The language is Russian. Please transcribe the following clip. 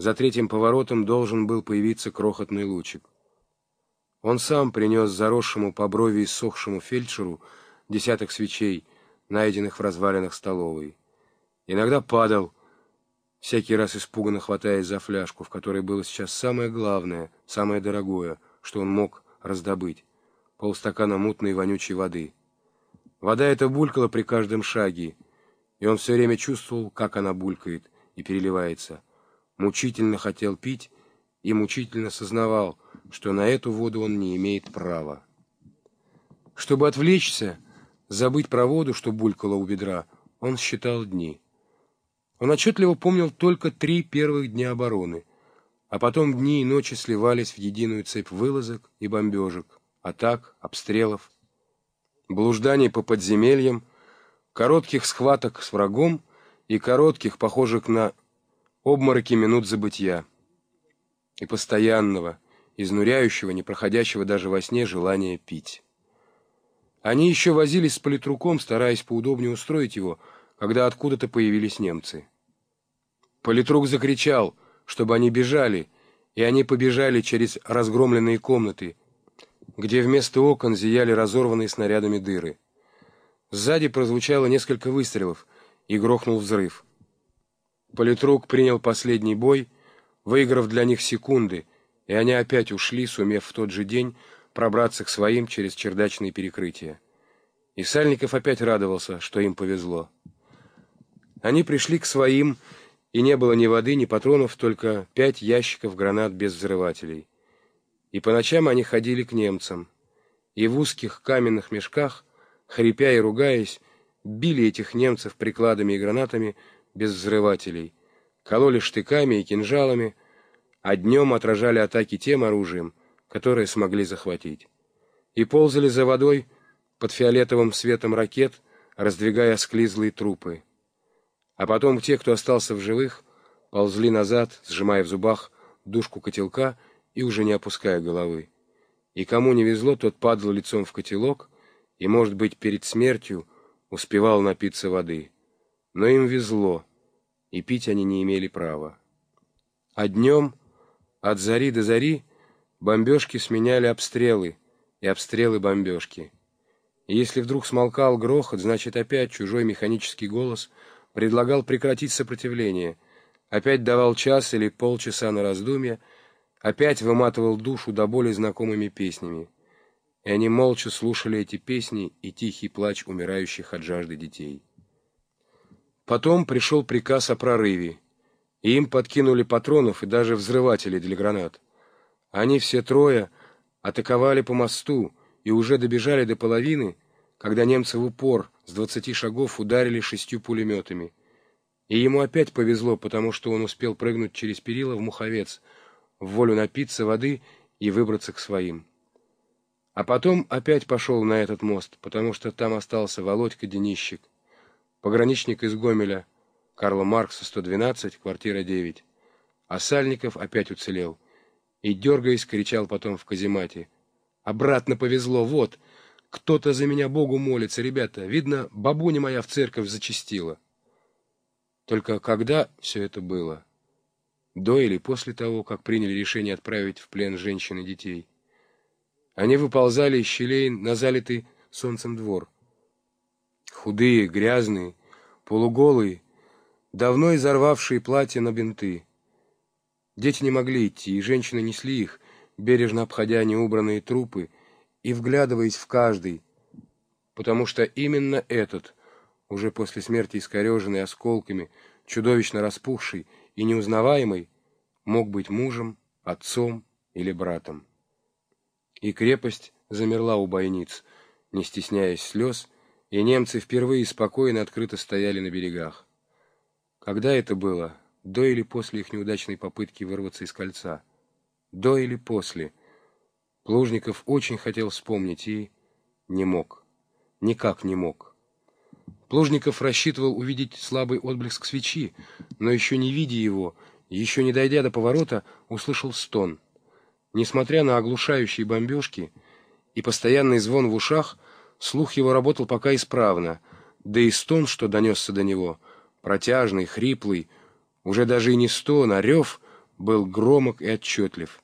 За третьим поворотом должен был появиться крохотный лучик. Он сам принес заросшему по брови иссохшему фельдшеру десяток свечей, найденных в развалинах столовой. Иногда падал, всякий раз испуганно хватаясь за фляжку, в которой было сейчас самое главное, самое дорогое, что он мог раздобыть — полстакана мутной вонючей воды. Вода эта булькала при каждом шаге, и он все время чувствовал, как она булькает и переливается. Мучительно хотел пить и мучительно сознавал, что на эту воду он не имеет права. Чтобы отвлечься, забыть про воду, что булькало у бедра, он считал дни. Он отчетливо помнил только три первых дня обороны, а потом дни и ночи сливались в единую цепь вылазок и бомбежек, атак, обстрелов, блужданий по подземельям, коротких схваток с врагом и коротких, похожих на обмороки минут забытья, и постоянного, изнуряющего, не проходящего даже во сне желания пить. Они еще возились с политруком, стараясь поудобнее устроить его, когда откуда-то появились немцы. Политрук закричал, чтобы они бежали, и они побежали через разгромленные комнаты, где вместо окон зияли разорванные снарядами дыры. Сзади прозвучало несколько выстрелов, и грохнул взрыв. Политрук принял последний бой, выиграв для них секунды, и они опять ушли, сумев в тот же день пробраться к своим через чердачные перекрытия. И Сальников опять радовался, что им повезло. Они пришли к своим, и не было ни воды, ни патронов, только пять ящиков гранат без взрывателей. И по ночам они ходили к немцам, и в узких каменных мешках, хрипя и ругаясь, били этих немцев прикладами и гранатами без взрывателей, кололи штыками и кинжалами, а днем отражали атаки тем оружием, которое смогли захватить. И ползали за водой под фиолетовым светом ракет, раздвигая склизлые трупы. А потом те, кто остался в живых, ползли назад, сжимая в зубах душку котелка и уже не опуская головы. И кому не везло, тот падал лицом в котелок и, может быть, перед смертью успевал напиться воды. Но им везло, и пить они не имели права. А днем, от зари до зари, бомбежки сменяли обстрелы, и обстрелы бомбежки. И если вдруг смолкал грохот, значит опять чужой механический голос предлагал прекратить сопротивление, опять давал час или полчаса на раздумье, опять выматывал душу до боли знакомыми песнями и они молча слушали эти песни и тихий плач умирающих от жажды детей. Потом пришел приказ о прорыве, и им подкинули патронов и даже взрыватели для гранат. Они все трое атаковали по мосту и уже добежали до половины, когда немцы в упор с двадцати шагов ударили шестью пулеметами. И ему опять повезло, потому что он успел прыгнуть через перила в Муховец, в волю напиться воды и выбраться к своим. А потом опять пошел на этот мост, потому что там остался Володька Денищик, пограничник из Гомеля, Карла Маркса, 112, квартира 9. А Сальников опять уцелел. И, дергаясь, кричал потом в каземате. «Обратно повезло, вот! Кто-то за меня Богу молится, ребята! Видно, бабуня моя в церковь зачастила!» Только когда все это было? До или после того, как приняли решение отправить в плен женщин и детей? Они выползали из щелей на залитый солнцем двор. Худые, грязные, полуголые, давно изорвавшие платья на бинты. Дети не могли идти, и женщины несли их, бережно обходя неубранные трупы и вглядываясь в каждый, потому что именно этот, уже после смерти искореженный осколками, чудовищно распухший и неузнаваемый, мог быть мужем, отцом или братом и крепость замерла у бойниц, не стесняясь слез, и немцы впервые спокойно открыто стояли на берегах. Когда это было? До или после их неудачной попытки вырваться из кольца? До или после? Плужников очень хотел вспомнить и не мог. Никак не мог. Плужников рассчитывал увидеть слабый отблеск свечи, но еще не видя его, еще не дойдя до поворота, услышал стон — Несмотря на оглушающие бомбежки и постоянный звон в ушах, слух его работал пока исправно, да и стон, что донесся до него, протяжный, хриплый, уже даже и не стон, а рев, был громок и отчетлив.